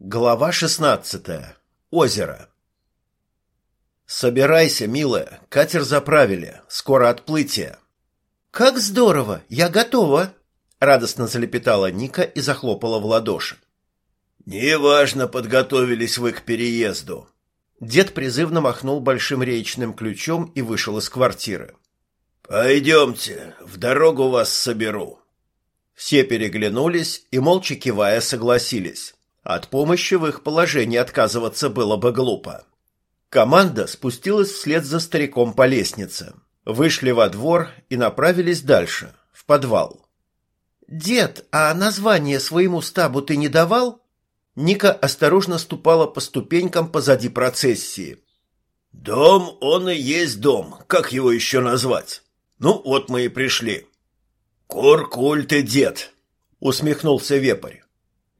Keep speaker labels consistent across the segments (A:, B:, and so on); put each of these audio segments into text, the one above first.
A: Глава 16. Озеро. Собирайся, милая, катер заправили, скоро отплытие.
B: Как здорово, я готова,
A: радостно залепетала Ника и захлопала в ладоши.
C: Неважно, подготовились вы к переезду.
A: Дед призывно махнул большим речным ключом и вышел из квартиры.
C: Пойдемте, в дорогу вас соберу.
A: Все переглянулись и молча кивая согласились. От помощи в их положении отказываться было бы глупо. Команда спустилась вслед за стариком по лестнице, вышли во двор и направились дальше, в подвал.
B: «Дед, а название своему стабу ты не давал?»
A: Ника осторожно ступала по ступенькам позади процессии.
C: «Дом, он и есть дом. Как его еще назвать? Ну, вот мы и пришли». «Кур-куль ты, дед!» — усмехнулся вепрь.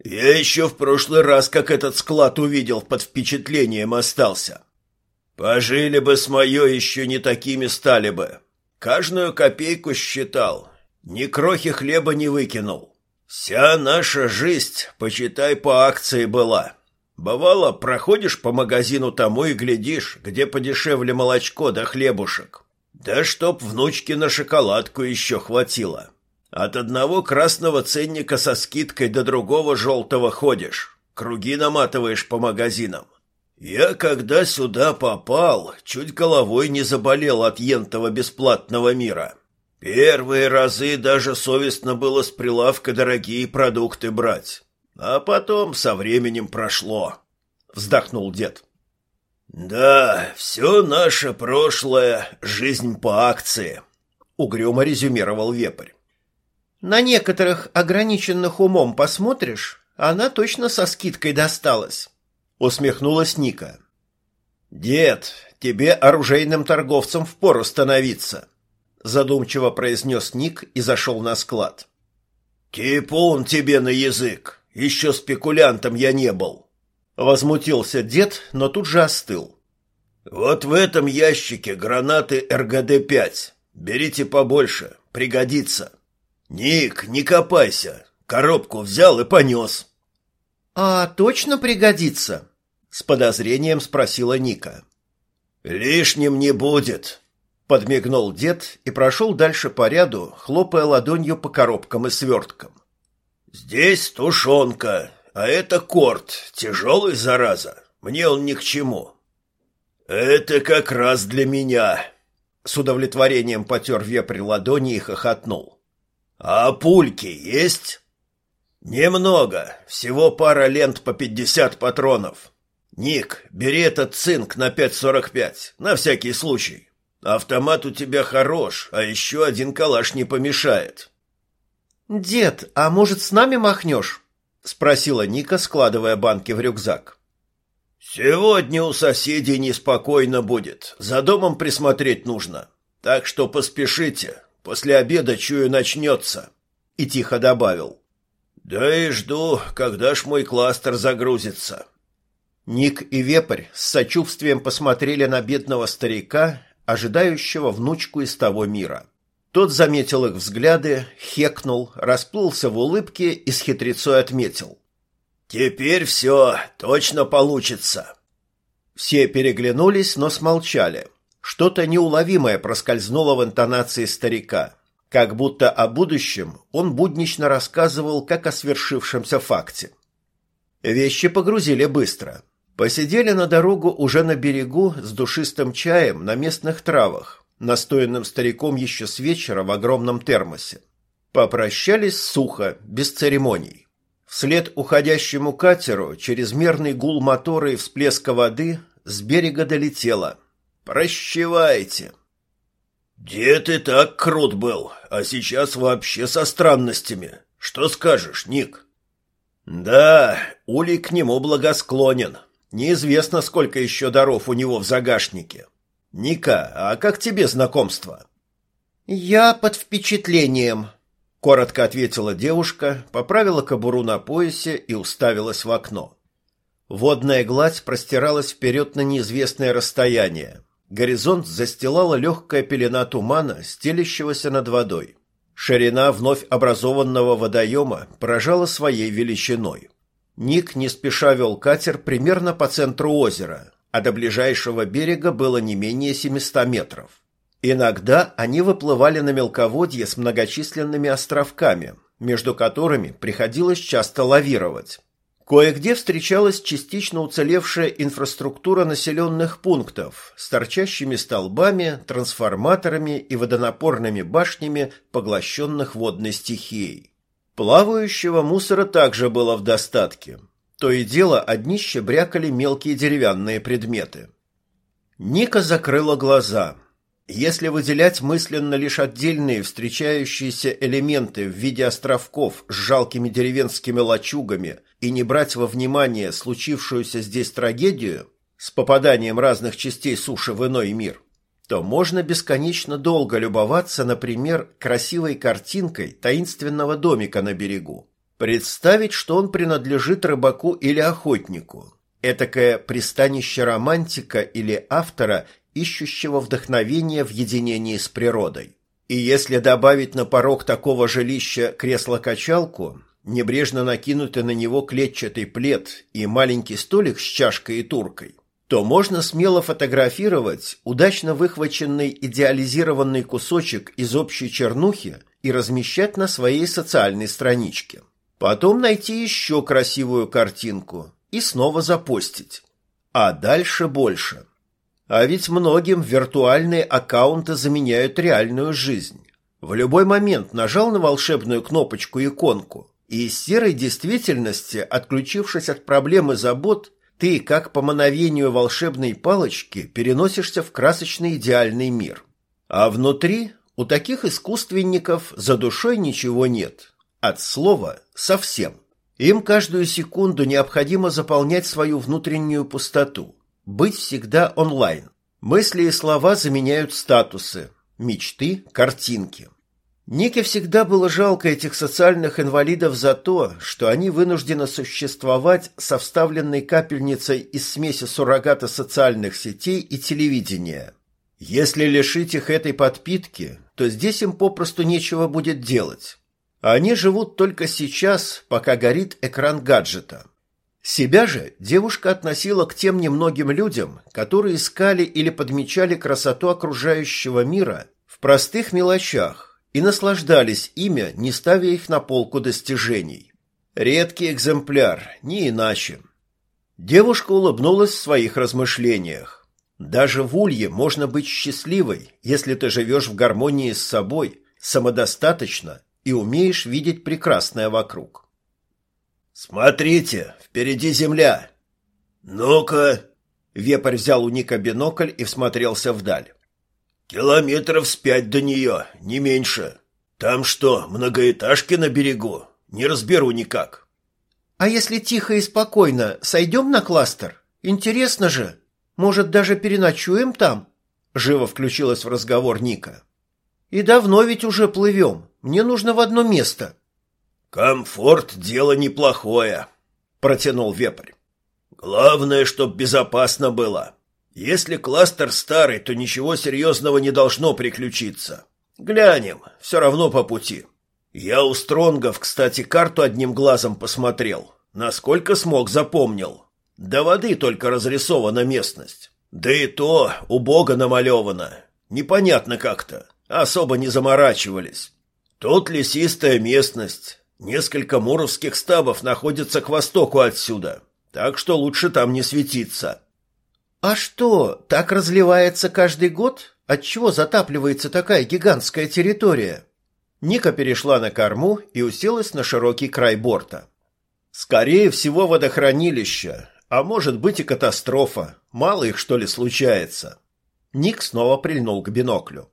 C: Я еще в прошлый раз, как этот склад увидел, под впечатлением остался. Пожили бы с мое, еще не такими стали бы. Каждую копейку считал, ни крохи хлеба не выкинул. Вся наша жизнь, почитай, по акции была. Бывало, проходишь по магазину тому и глядишь, где подешевле молочко да хлебушек. Да чтоб внучке на шоколадку еще хватило. От одного красного ценника со скидкой до другого желтого ходишь, круги наматываешь по магазинам. Я, когда сюда попал, чуть головой не заболел от ентого бесплатного мира. Первые разы даже совестно было с прилавка дорогие продукты брать. А потом со временем прошло. Вздохнул дед. Да, все наше прошлое — жизнь по акции. Угрюмо резюмировал вепрь.
B: На некоторых ограниченных умом посмотришь, она точно со скидкой досталась.
A: Усмехнулась Ника. Дед, тебе оружейным торговцем впору становиться. Задумчиво произнес Ник и зашел на склад.
C: Типун тебе на язык. Еще спекулянтом я не был.
A: Возмутился дед, но тут же остыл.
C: Вот в этом ящике гранаты РГД-5. Берите побольше, пригодится. «Ник, не копайся. Коробку взял и понес».
B: «А точно пригодится?»
A: — с подозрением спросила Ника.
C: «Лишним не будет», — подмигнул дед и прошел дальше по ряду, хлопая ладонью по коробкам и сверткам. «Здесь тушенка, а это корт, тяжелый, зараза. Мне он ни к чему». «Это как раз для меня», — с удовлетворением потер вепрь ладони и хохотнул. «А пульки есть?» «Немного. Всего пара лент по пятьдесят патронов. Ник, бери этот цинк на 5.45, на всякий случай. Автомат у тебя хорош, а еще один калаш не помешает».
B: «Дед, а может, с нами махнешь?» — спросила Ника, складывая банки в рюкзак.
C: «Сегодня у соседей неспокойно будет. За домом присмотреть нужно. Так что поспешите, После обеда, чую, начнется. И тихо добавил. Да и жду, когда ж мой кластер загрузится.
A: Ник и Вепрь с сочувствием посмотрели на бедного старика, ожидающего внучку из того мира. Тот заметил их взгляды, хекнул, расплылся в улыбке и с хитрецой отметил.
C: «Теперь все точно получится».
A: Все переглянулись, но смолчали. Что-то неуловимое проскользнуло в интонации старика, как будто о будущем он буднично рассказывал как о свершившемся факте. Вещи погрузили быстро. Посидели на дорогу уже на берегу с душистым чаем на местных травах, настоянным стариком еще с вечера в огромном термосе. Попрощались сухо, без церемоний. Вслед уходящему катеру чрезмерный гул мотора и всплеска воды с берега долетело – Прощевайте.
C: Дед и так крут был, а сейчас вообще со странностями. Что скажешь, Ник?
A: Да, Улей к нему благосклонен. Неизвестно, сколько еще даров у него в загашнике. Ника, а как тебе знакомство?
B: Я под впечатлением,
A: коротко ответила девушка, поправила кобуру на поясе и уставилась в окно. Водная гладь простиралась вперед на неизвестное расстояние. Горизонт застилала легкая пелена тумана, стелящегося над водой. Ширина вновь образованного водоема поражала своей величиной. Ник не спеша вел катер примерно по центру озера, а до ближайшего берега было не менее 700 метров. Иногда они выплывали на мелководье с многочисленными островками, между которыми приходилось часто лавировать. Кое-где встречалась частично уцелевшая инфраструктура населенных пунктов с торчащими столбами, трансформаторами и водонапорными башнями, поглощенных водной стихией. Плавающего мусора также было в достатке. То и дело от днища брякали мелкие деревянные предметы. Ника закрыла глаза – если выделять мысленно лишь отдельные встречающиеся элементы в виде островков с жалкими деревенскими лачугами и не брать во внимание случившуюся здесь трагедию с попаданием разных частей суши в иной мир, то можно бесконечно долго любоваться, например, красивой картинкой таинственного домика на берегу. Представить, что он принадлежит рыбаку или охотнику. Этакое пристанище романтика или автора ищущего вдохновения в единении с природой. И если добавить на порог такого жилища кресло-качалку, небрежно накинутый на него клетчатый плед и маленький столик с чашкой и туркой, то можно смело фотографировать удачно выхваченный идеализированный кусочек из общей чернухи и размещать на своей социальной страничке. Потом найти еще красивую картинку и снова запостить. А дальше больше. А ведь многим виртуальные аккаунты заменяют реальную жизнь. В любой момент нажал на волшебную кнопочку-иконку, и из серой действительности, отключившись от проблем и забот, ты, как по мановению волшебной палочки, переносишься в красочный идеальный мир. А внутри у таких искусственников за душой ничего нет. От слова совсем. Им каждую секунду необходимо заполнять свою внутреннюю пустоту – быть всегда онлайн. Мысли и слова заменяют статусы, мечты, картинки. Нике всегда было жалко этих социальных инвалидов за то, что они вынуждены существовать со вставленной капельницей из смеси суррогата социальных сетей и телевидения. Если лишить их этой подпитки, то здесь им попросту нечего будет делать. Они живут только сейчас, пока горит экран гаджета. Себя же девушка относила к тем немногим людям, которые искали или подмечали красоту окружающего мира в простых мелочах и наслаждались ими, не ставя их на полку достижений. Редкий экземпляр, не иначе. Девушка улыбнулась в своих размышлениях. Даже в улье можно быть счастливой, если ты живешь в гармонии с собой, самодостаточно и умеешь видеть прекрасное вокруг.
C: «Смотрите, впереди земля!» «Ну-ка!»
A: Вепрь взял у Ника бинокль и всмотрелся вдаль.
C: «Километров с пять до нее, не меньше. Там что, многоэтажки на берегу? Не разберу никак».
B: «А если тихо и спокойно, сойдем на кластер? Интересно же. Может, даже переночуем там?» Живо включилась в разговор Ника. «И давно ведь уже плывем. Мне нужно в одно место».
C: «Комфорт — дело неплохое», — протянул вепрь. «Главное, чтоб безопасно было. Если кластер старый, то ничего серьезного не должно приключиться. Глянем, все равно по пути. Я у Стронгов, кстати, карту одним глазом посмотрел. Насколько смог, запомнил. До воды только разрисована местность. Да и то убого намалевано. Непонятно как-то. Особо не заморачивались. Тут лесистая местность, Несколько муровских стабов находятся к востоку отсюда, так что лучше там не светиться.
B: А что, так разливается каждый год? Отчего затапливается такая гигантская территория?
A: Ника перешла на корму и уселась на широкий край борта. Скорее всего, водохранилище, а может быть и катастрофа. Мало их, что ли, случается. Ник снова прильнул к биноклю.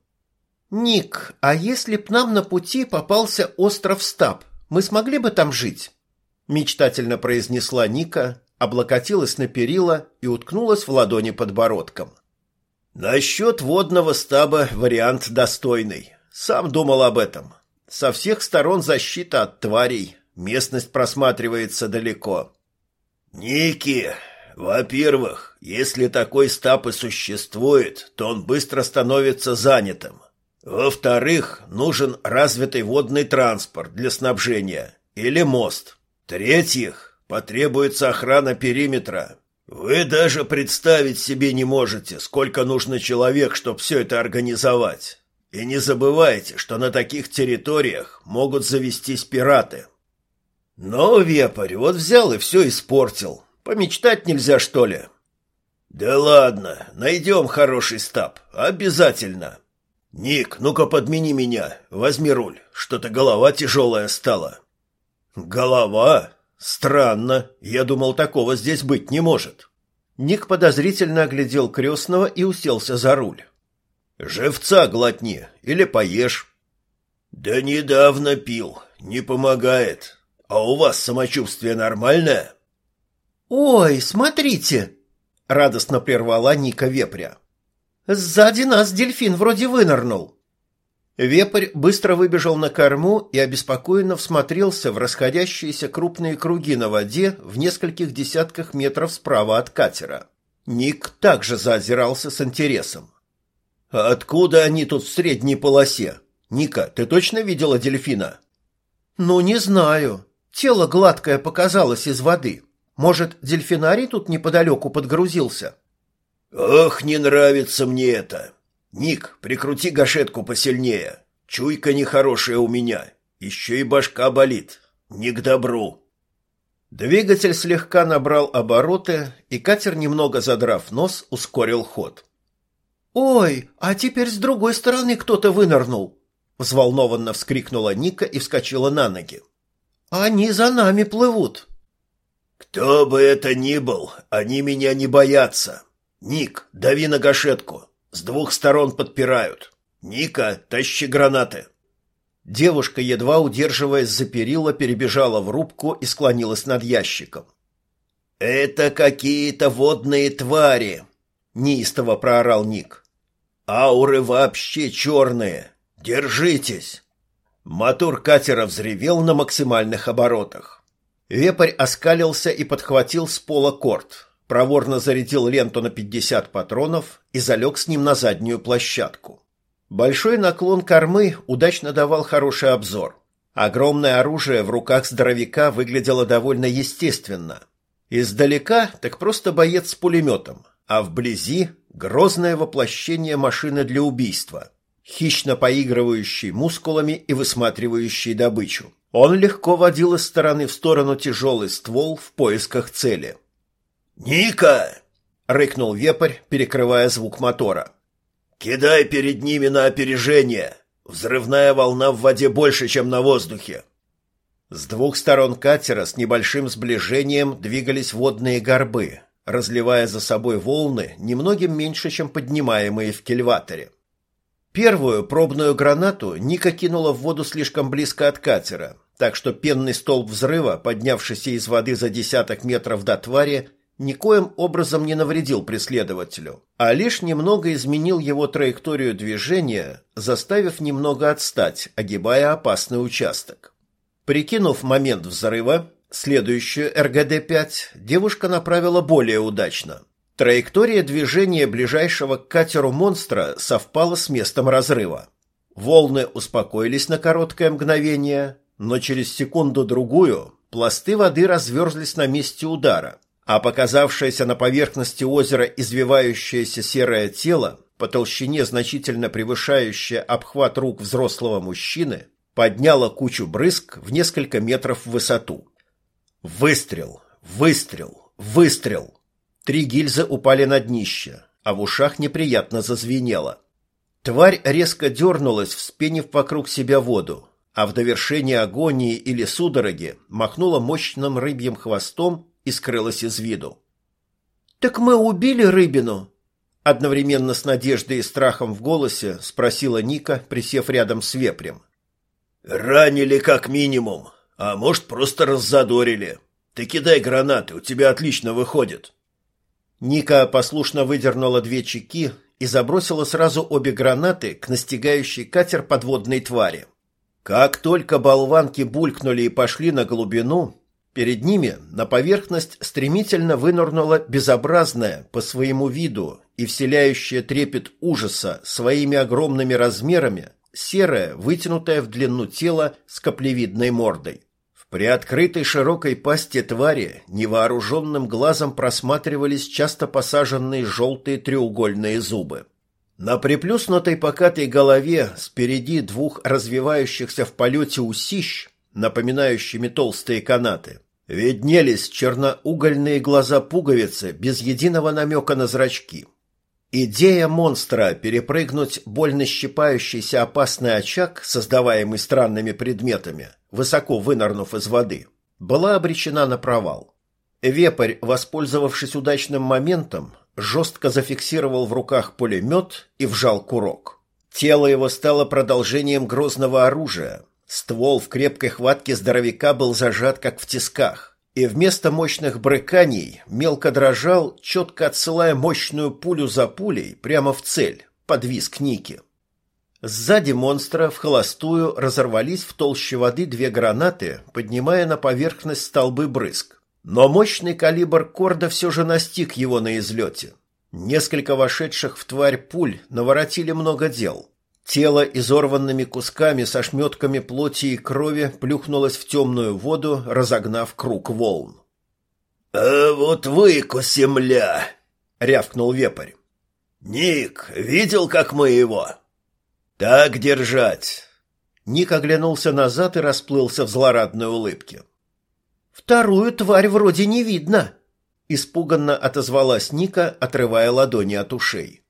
B: «Ник, а если б нам на пути попался остров Стаб, мы смогли бы там жить?» Мечтательно произнесла Ника, облокотилась на перила и уткнулась в ладони подбородком.
A: «Насчет водного стаба вариант достойный. Сам думал об этом. Со всех сторон защита от тварей. Местность просматривается далеко».
C: «Ники, во-первых, если такой стаб и существует, то он быстро становится занятым. Во-вторых, нужен развитый водный транспорт для снабжения или мост. В-третьих, Потребуется охрана периметра. Вы даже представить себе не можете, сколько нужно человек, чтобы все это организовать. И не забывайте, что на таких территориях могут завестись пираты. Но вепарь вот взял и все испортил. Помечтать нельзя, что ли? Да ладно, найдем хороший стаб. Обязательно. Ник, ну-ка подмени меня. Возьми руль. Что-то голова тяжелая стала. Голова? Странно. Я думал, такого здесь быть не может.
A: Ник подозрительно оглядел крестного и уселся за руль.
C: Живца глотни или поешь. Да недавно пил. Не помогает. А у вас самочувствие нормальное?
B: Ой, смотрите, радостно прервала Ника вепря. Сзади нас дельфин вроде вынырнул.
A: Вепрь быстро выбежал на корму и обеспокоенно всмотрелся в расходящиеся крупные круги на воде в нескольких десятках метров справа от катера. Ник также заозирался с интересом. «А откуда они тут в средней полосе? Ника, ты точно видела дельфина?»
B: «Ну, не знаю. Тело гладкое показалось из воды. Может, дельфинарий тут неподалеку подгрузился?»
C: «Ох, не нравится мне это!» «Ник, прикрути гашетку посильнее. Чуйка нехорошая у меня. Еще и башка болит. Не к добру».
A: Двигатель слегка набрал обороты, и катер, немного задрав нос, ускорил ход.
B: «Ой, а теперь с другой стороны кто-то вынырнул!» Взволнованно вскрикнула Ника и вскочила на ноги. «Они за нами плывут!»
C: «Кто бы это ни был, они меня не боятся!» «Ник, дави на гашетку!» С двух сторон подпирают. Ника, тащи гранаты.
A: Девушка, едва удерживаясь за перила, перебежала в рубку и склонилась над ящиком.
C: Это какие-то водные твари, неистово проорал Ник. Ауры вообще черные. Держитесь. Мотор катера взревел на максимальных оборотах.
A: Вепрь оскалился и подхватил с пола корт проворно зарядил ленту на 50 патронов и залег с ним на заднюю площадку. Большой наклон кормы удачно давал хороший обзор. Огромное оружие в руках здоровяка выглядело довольно естественно. Издалека так просто боец с пулеметом, а вблизи грозное воплощение машины для убийства, хищно поигрывающий мускулами и высматривающий добычу. Он легко водил из стороны в сторону тяжелый ствол в поисках цели –
C: «Ника!» — рыкнул вепрь, перекрывая звук мотора. «Кидай перед ними на опережение! Взрывная волна в воде больше, чем на воздухе!»
A: С двух сторон катера с небольшим сближением двигались водные горбы, разливая за собой волны немногим меньше, чем поднимаемые в кильваторе. Первую пробную гранату Ника кинула в воду слишком близко от катера, так что пенный столб взрыва, поднявшийся из воды за десяток метров до твари, никоим образом не навредил преследователю, а лишь немного изменил его траекторию движения, заставив немного отстать, огибая опасный участок. Прикинув момент взрыва, следующую РГД-5 девушка направила более удачно. Траектория движения ближайшего к катеру монстра совпала с местом разрыва. Волны успокоились на короткое мгновение, но через секунду-другую пласты воды разверзлись на месте удара – а показавшееся на поверхности озера извивающееся серое тело, по толщине значительно превышающее обхват рук взрослого мужчины, подняло кучу брызг в несколько метров в высоту. Выстрел, выстрел, выстрел. Три гильзы упали на днище, а в ушах неприятно зазвенело. Тварь резко дернулась, вспенив вокруг себя воду, а в довершение агонии или судороги махнула мощным рыбьим хвостом и скрылась из виду.
B: «Так мы убили рыбину?»
A: Одновременно с надеждой и страхом в голосе спросила Ника, присев рядом с вепрем.
C: «Ранили как минимум, а может, просто раззадорили. Ты кидай гранаты, у тебя отлично выходит».
A: Ника послушно выдернула две чеки и забросила сразу обе гранаты к настигающей катер подводной твари. Как только болванки булькнули и пошли на глубину, Перед ними на поверхность стремительно вынырнула безобразная по своему виду и вселяющая трепет ужаса своими огромными размерами серая, вытянутая в длину тело с каплевидной мордой. В приоткрытой широкой пасти твари невооруженным глазом просматривались часто посаженные желтые треугольные зубы. На приплюснутой покатой голове спереди двух развивающихся в полете усищ, напоминающими толстые канаты, виднелись черноугольные глаза пуговицы без единого намека на зрачки. Идея монстра перепрыгнуть больно щипающийся опасный очаг, создаваемый странными предметами, высоко вынырнув из воды, была обречена на провал. Вепрь, воспользовавшись удачным моментом, жестко зафиксировал в руках пулемет и вжал курок. Тело его стало продолжением грозного оружия. Ствол в крепкой хватке здоровяка был зажат, как в тисках и вместо мощных брыканий мелко дрожал, четко отсылая мощную пулю за пулей прямо в цель, под виск Ники. Сзади монстра в холостую разорвались в толще воды две гранаты, поднимая на поверхность столбы брызг. Но мощный калибр корда все же настиг его на излете. Несколько вошедших в тварь пуль наворотили много дел. Тело изорванными кусками со шметками плоти и крови плюхнулось в темную воду, разогнав круг волн.
C: «А вот выкусим ля!» — рявкнул вепрь. «Ник, видел, как мы его?» «Так держать!»
A: Ник оглянулся назад и расплылся в злорадной улыбке.
B: «Вторую тварь вроде не видно!» Испуганно отозвалась Ника, отрывая ладони от ушей.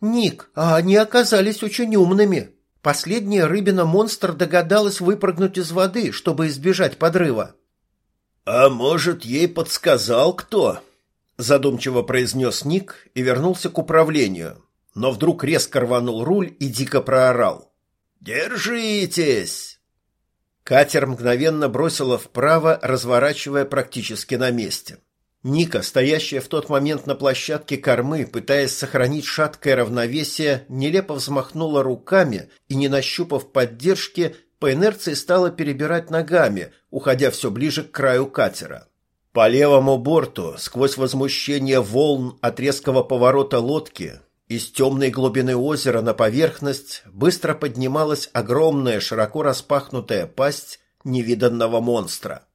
B: «Ник, а они оказались очень умными. Последняя рыбина-монстр догадалась выпрыгнуть из воды, чтобы избежать подрыва».
A: «А может, ей подсказал кто?» Задумчиво произнес Ник и вернулся к управлению, но вдруг резко рванул руль и дико проорал. «Держитесь!» Катер мгновенно бросило вправо, разворачивая практически на месте. Ника, стоящая в тот момент на площадке кормы, пытаясь сохранить шаткое равновесие, нелепо взмахнула руками и, не нащупав поддержки, по инерции стала перебирать ногами, уходя все ближе к краю катера. По левому борту, сквозь возмущение волн от резкого поворота лодки, из темной глубины озера на поверхность быстро поднималась огромная широко распахнутая пасть невиданного монстра.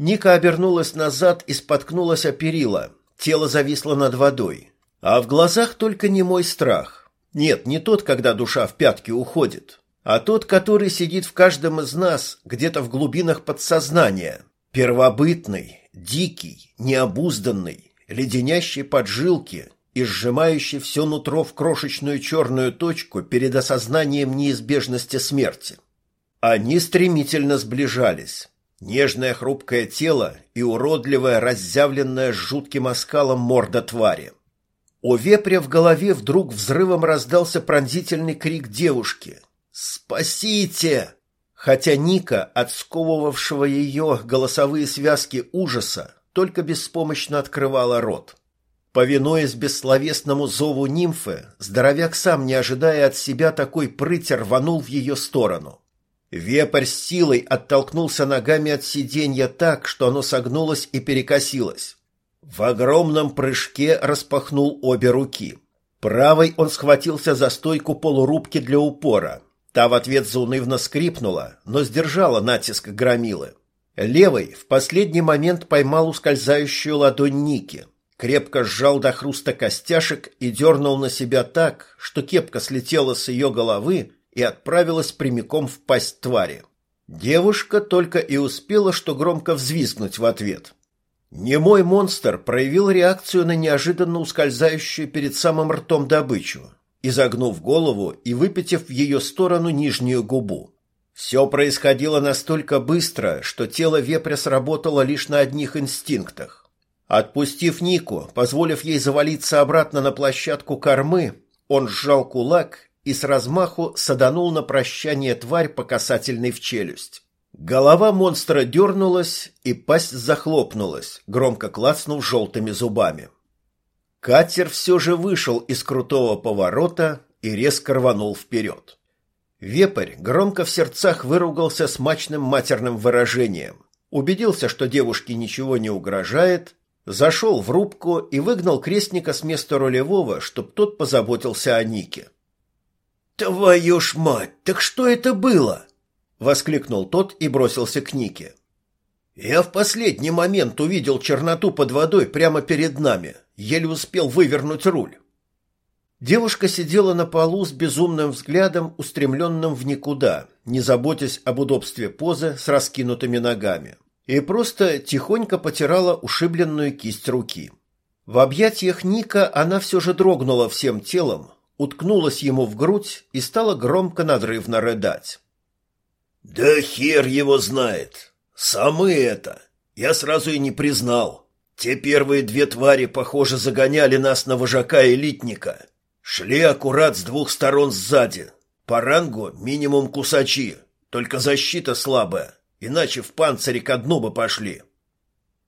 A: Ника обернулась назад и споткнулась о перила. Тело зависло над водой. А в глазах только не мой страх. Нет, не тот, когда душа в пятки уходит, а тот, который сидит в каждом из нас, где-то в глубинах подсознания. Первобытный, дикий, необузданный, леденящий поджилки и сжимающий все нутро в крошечную черную точку перед осознанием неизбежности смерти. Они стремительно сближались. Нежное хрупкое тело и уродливая, разъявленная жутким оскалом морда твари. У вепря в голове вдруг взрывом раздался пронзительный крик девушки. «Спасите!» Хотя Ника, от сковывавшего ее голосовые связки ужаса, только беспомощно открывала рот. Повинуясь бессловесному зову нимфы, здоровяк сам, не ожидая от себя такой прыти, рванул в ее сторону. Вепрь с силой оттолкнулся ногами от сиденья так, что оно согнулось и перекосилось. В огромном прыжке распахнул обе руки. Правой он схватился за стойку полурубки для упора. Та в ответ заунывно скрипнула, но сдержала натиск громилы. Левой в последний момент поймал ускользающую ладонь Ники, крепко сжал до хруста костяшек и дернул на себя так, что кепка слетела с ее головы и отправилась прямиком в пасть твари. Девушка только и успела что громко взвизгнуть в ответ. Немой монстр проявил реакцию на неожиданно ускользающую перед самым ртом добычу, изогнув голову и выпитив в ее сторону нижнюю губу. Все происходило настолько быстро, что тело вепря сработало лишь на одних инстинктах. Отпустив Нику, позволив ей завалиться обратно на площадку кормы, он сжал кулак и с размаху саданул на прощание тварь по касательной в челюсть. Голова монстра дернулась, и пасть захлопнулась, громко клацнув желтыми зубами. Катер все же вышел из крутого поворота и резко рванул вперед. Вепрь громко в сердцах выругался смачным матерным выражением, убедился, что девушке ничего не угрожает, зашел в рубку и выгнал крестника с места рулевого, чтоб тот позаботился о Нике.
C: «Твою ж мать, так что это было?»
A: — воскликнул тот и бросился к Нике. Я в последний момент увидел черноту под водой прямо перед нами, еле успел вывернуть руль. Девушка сидела на полу с безумным взглядом, устремленным в никуда, не заботясь об удобстве позы с раскинутыми ногами, и просто тихонько потирала ушибленную кисть руки. В объятиях Ника она все же дрогнула всем телом, уткнулась ему в грудь и стала громко надрывно рыдать.
C: «Да хер его знает! Самы это! Я сразу и не признал. Те первые две твари, похоже, загоняли нас на вожака-элитника. Шли аккурат с двух сторон сзади. По рангу минимум кусачи, только защита слабая, иначе в панцире ко дну бы пошли».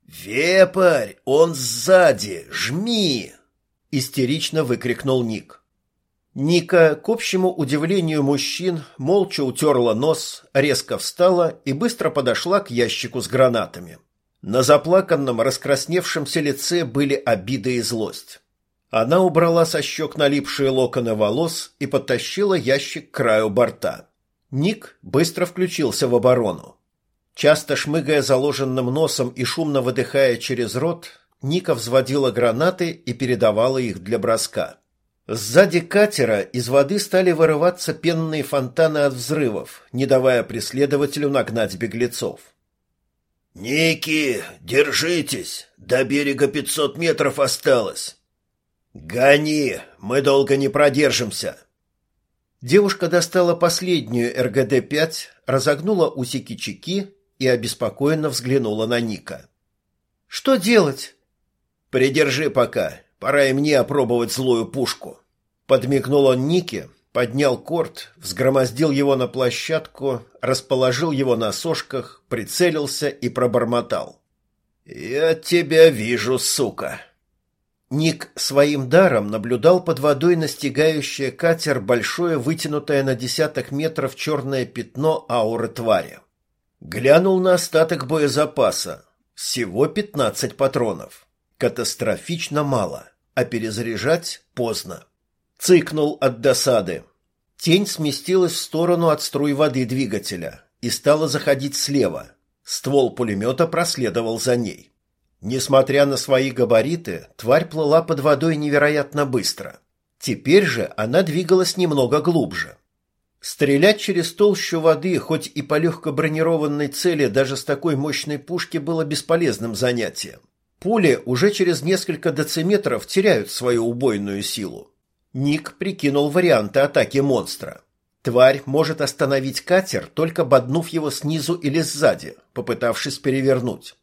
A: «Вепарь, он сзади! Жми!» — истерично выкрикнул Ник. Ника, к общему удивлению мужчин, молча утерла нос, резко встала и быстро подошла к ящику с гранатами. На заплаканном, раскрасневшемся лице были обида и злость. Она убрала со щек налипшие локоны волос и подтащила ящик к краю борта. Ник быстро включился в оборону. Часто шмыгая заложенным носом и шумно выдыхая через рот, Ника взводила гранаты и передавала их для броска. Сзади катера из воды стали вырываться пенные фонтаны от взрывов, не давая преследователю нагнать беглецов.
C: «Ники, держитесь! До берега пятьсот метров осталось!»
A: «Гони! Мы долго не продержимся!» Девушка достала последнюю РГД-5, разогнула усики чеки и обеспокоенно взглянула на Ника.
B: «Что делать?»
A: «Придержи пока. Пора и мне опробовать злую пушку. Подмигнул он Нике, поднял корт, взгромоздил его на площадку, расположил его на сошках, прицелился и пробормотал. «Я тебя вижу, сука!» Ник своим даром наблюдал под водой настигающее катер большое вытянутое на десяток метров черное пятно ауры твари. Глянул на остаток боезапаса. Всего пятнадцать патронов. Катастрофично мало а перезаряжать поздно. Цыкнул от досады. Тень сместилась в сторону от струй воды двигателя и стала заходить слева. Ствол пулемета проследовал за ней. Несмотря на свои габариты, тварь плыла под водой невероятно быстро. Теперь же она двигалась немного глубже. Стрелять через толщу воды, хоть и по легко бронированной цели, даже с такой мощной пушки было бесполезным занятием. Пули уже через несколько дециметров теряют свою убойную силу. Ник прикинул варианты атаки монстра. Тварь может остановить катер, только боднув его снизу или сзади, попытавшись перевернуть.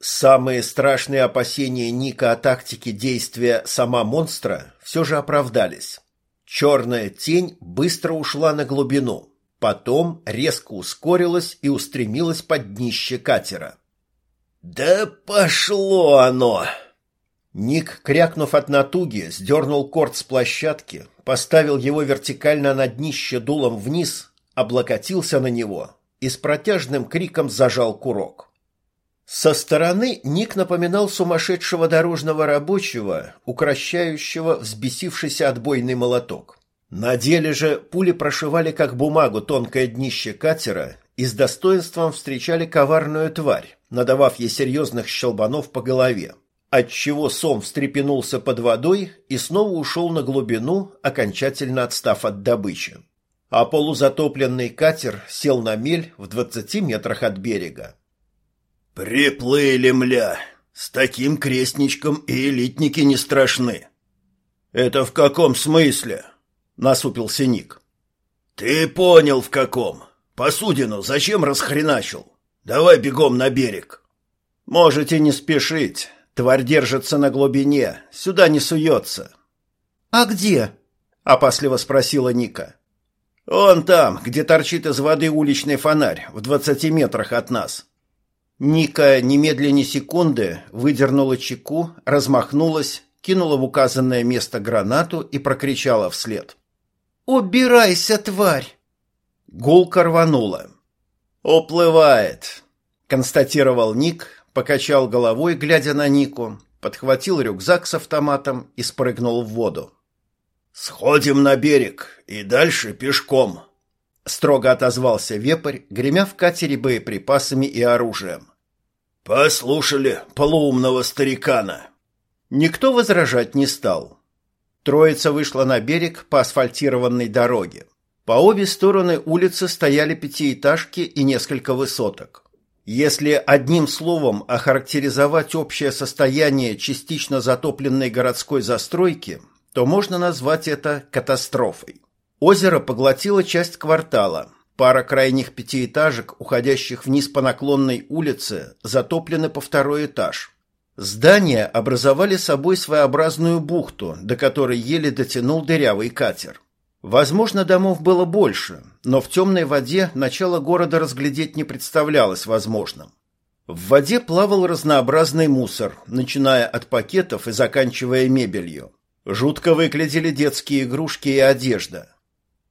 A: Самые страшные опасения Ника о тактике действия сама монстра все же оправдались. Черная тень быстро ушла на глубину, потом резко ускорилась и устремилась под днище катера.
C: «Да пошло оно!»
A: Ник, крякнув от натуги, сдернул корт с площадки, поставил его вертикально на днище дулом вниз, облокотился на него и с протяжным криком зажал курок. Со стороны Ник напоминал сумасшедшего дорожного рабочего, укращающего взбесившийся отбойный молоток. На деле же пули прошивали как бумагу тонкое днище катера и с достоинством встречали коварную тварь, надавав ей серьезных щелбанов по голове, отчего сом встрепенулся под водой и снова ушел на глубину, окончательно отстав от добычи. А полузатопленный катер сел на мель в двадцати метрах от берега.
C: «Приплыли, мля! С таким крестничком и элитники не страшны!»
A: «Это в каком смысле?» — насупился Ник.
C: «Ты понял, в каком!» Посудину зачем расхреначил? Давай бегом на берег.
A: Можете не спешить. Тварь держится на глубине, сюда не суется.
B: А где?
A: опасливо спросила Ника. Он там, где торчит из воды уличный фонарь, в двадцати метрах от нас. Ника немедленно секунды выдернула чеку, размахнулась, кинула в указанное место гранату и прокричала вслед:
B: "Убирайся, тварь!"
A: Гулка рванула. «Уплывает», — констатировал Ник, покачал головой, глядя на Нику, подхватил рюкзак с автоматом и спрыгнул в воду.
C: «Сходим на берег и дальше пешком», —
A: строго отозвался вепрь, гремя в катере боеприпасами и оружием.
C: Послушали полуумного старикана.
A: Никто возражать не стал. Троица вышла на берег по асфальтированной дороге. По обе стороны улицы стояли пятиэтажки и несколько высоток. Если одним словом охарактеризовать общее состояние частично затопленной городской застройки, то можно назвать это катастрофой. Озеро поглотило часть квартала. Пара крайних пятиэтажек, уходящих вниз по наклонной улице, затоплены по второй этаж. Здания образовали собой своеобразную бухту, до которой еле дотянул дырявый катер. Возможно, домов было больше, но в темной воде начало города разглядеть не представлялось возможным. В воде плавал разнообразный мусор, начиная от пакетов и заканчивая мебелью. Жутко выглядели детские игрушки и одежда.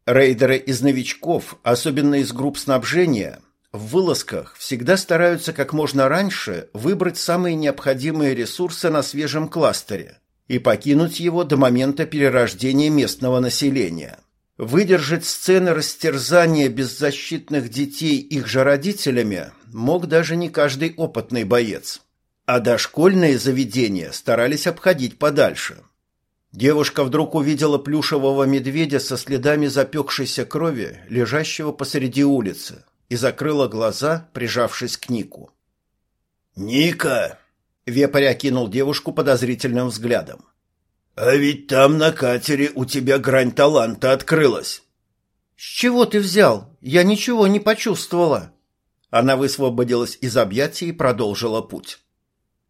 A: Рейдеры из новичков, особенно из групп снабжения, в вылазках всегда стараются как можно раньше выбрать самые необходимые ресурсы на свежем кластере и покинуть его до момента перерождения местного населения. Выдержать сцены растерзания беззащитных детей их же родителями мог даже не каждый опытный боец. А дошкольные заведения старались обходить подальше. Девушка вдруг увидела плюшевого медведя со следами запекшейся крови, лежащего посреди улицы, и закрыла глаза, прижавшись к Нику.
C: «Ника!» — Вепарь окинул девушку подозрительным взглядом. «А ведь там на катере у тебя грань таланта открылась».
B: «С чего ты взял? Я ничего не почувствовала».
A: Она высвободилась из объятий и продолжила путь.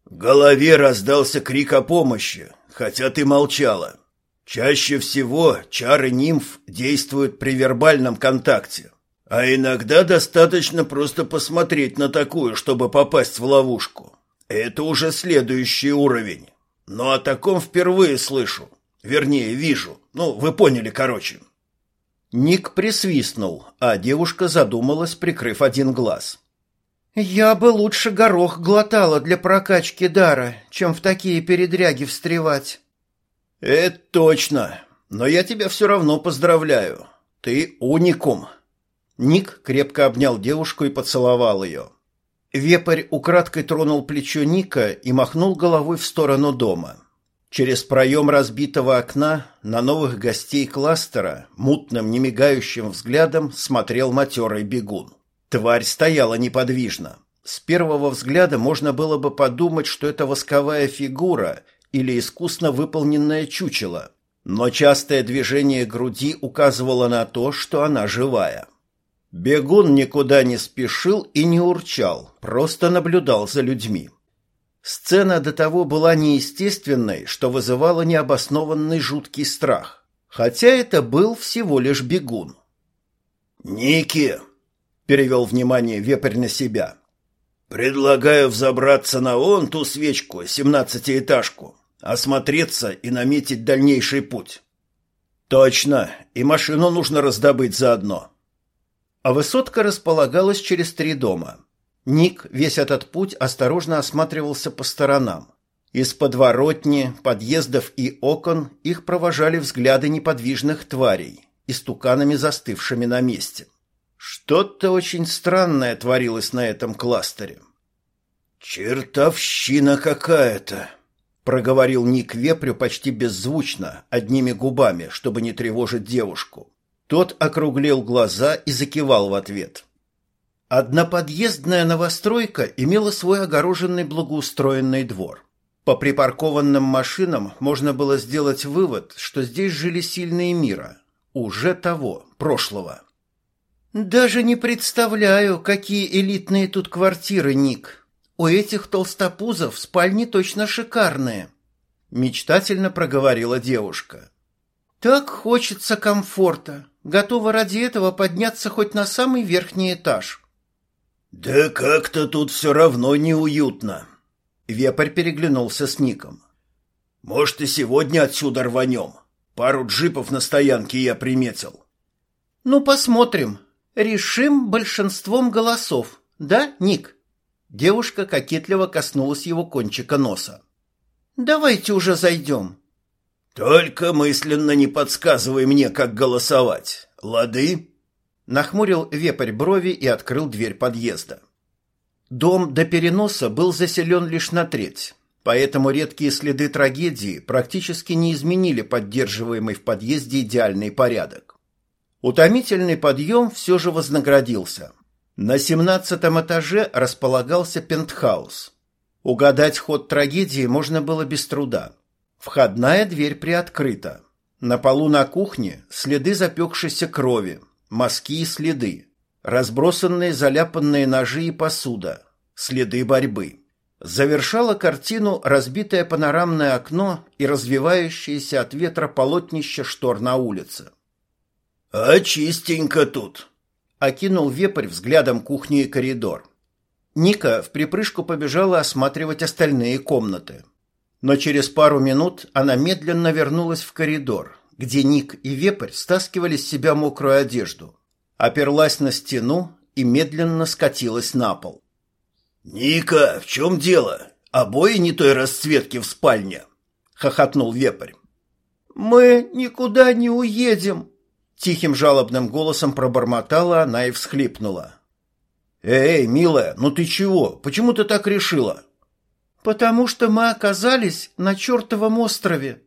C: В голове раздался крик о помощи, хотя ты молчала. Чаще всего чары нимф действуют при вербальном контакте, а иногда достаточно просто посмотреть на такую, чтобы попасть в ловушку. Это уже следующий уровень. Но о таком впервые слышу. Вернее, вижу. Ну, вы поняли, короче.
A: Ник присвистнул, а девушка задумалась, прикрыв один глаз.
B: «Я бы лучше горох глотала для прокачки дара, чем в такие передряги встревать».
C: «Это точно. Но я тебя все равно поздравляю. Ты уникум».
A: Ник крепко обнял девушку и поцеловал ее. Вепарь украдкой тронул плечо Ника и махнул головой в сторону дома. Через проем разбитого окна на новых гостей кластера мутным, немигающим взглядом смотрел матерый бегун. Тварь стояла неподвижно. С первого взгляда можно было бы подумать, что это восковая фигура или искусно выполненное чучело, но частое движение груди указывало на то, что она живая. Бегун никуда не спешил и не урчал, просто наблюдал за людьми. Сцена до того была неестественной, что вызывала необоснованный жуткий страх, хотя это был всего лишь бегун.
C: «Ники!» перевел внимание вепрь на себя. Предлагаю взобраться на он ту свечку, семнадцатиэтажку, осмотреться и наметить дальнейший путь. Точно, и машину нужно раздобыть заодно.
A: А высотка располагалась через три дома. Ник весь этот путь осторожно осматривался по сторонам. Из подворотни, подъездов и окон их провожали взгляды неподвижных тварей, истуканами застывшими на месте. — что-то очень странное творилось на этом кластере.
C: «Чертовщина какая-то!» — проговорил Ник Вепрю почти беззвучно, одними губами, чтобы не тревожить девушку. Тот округлил глаза и закивал в ответ.
A: Одноподъездная новостройка имела свой огороженный благоустроенный двор. По припаркованным машинам можно было сделать вывод, что здесь жили сильные мира, уже того, прошлого.
B: «Даже не представляю, какие элитные тут квартиры, Ник. У этих толстопузов спальни точно шикарные», — мечтательно проговорила девушка. «Так хочется комфорта. Готова ради этого подняться хоть на самый верхний этаж».
C: «Да как-то тут все равно неуютно», — Вепрь переглянулся с Ником. «Может, и сегодня отсюда рванем? Пару джипов на стоянке я приметил».
B: «Ну, посмотрим», решим большинством голосов, да, Ник?
A: Девушка кокетливо коснулась его кончика носа.
B: Давайте уже зайдем.
C: Только мысленно не подсказывай мне, как голосовать. Лады?
A: Нахмурил вепрь брови и открыл дверь подъезда. Дом до переноса был заселен лишь на треть, поэтому редкие следы трагедии практически не изменили поддерживаемый в подъезде идеальный порядок. Утомительный подъем все же вознаградился. На семнадцатом этаже располагался пентхаус. Угадать ход трагедии можно было без труда. Входная дверь приоткрыта. На полу на кухне следы запекшейся крови, мазки и следы, разбросанные заляпанные ножи и посуда, следы борьбы. Завершало картину разбитое панорамное окно и развивающееся от ветра полотнище штор на улице.
C: «А чистенько тут!» — окинул вепрь взглядом кухню и коридор.
A: Ника в припрыжку побежала осматривать остальные комнаты. Но через пару минут она медленно вернулась в коридор, где Ник и Вепрь стаскивали с себя мокрую одежду. Оперлась на стену и медленно скатилась на пол.
C: «Ника, в чем дело? Обои не той расцветки в спальне?» — хохотнул Вепрь.
B: «Мы никуда не уедем»,
A: Тихим жалобным голосом пробормотала она и всхлипнула. «Эй, милая, ну ты чего? Почему ты так решила?»
B: «Потому что мы оказались на чертовом острове»,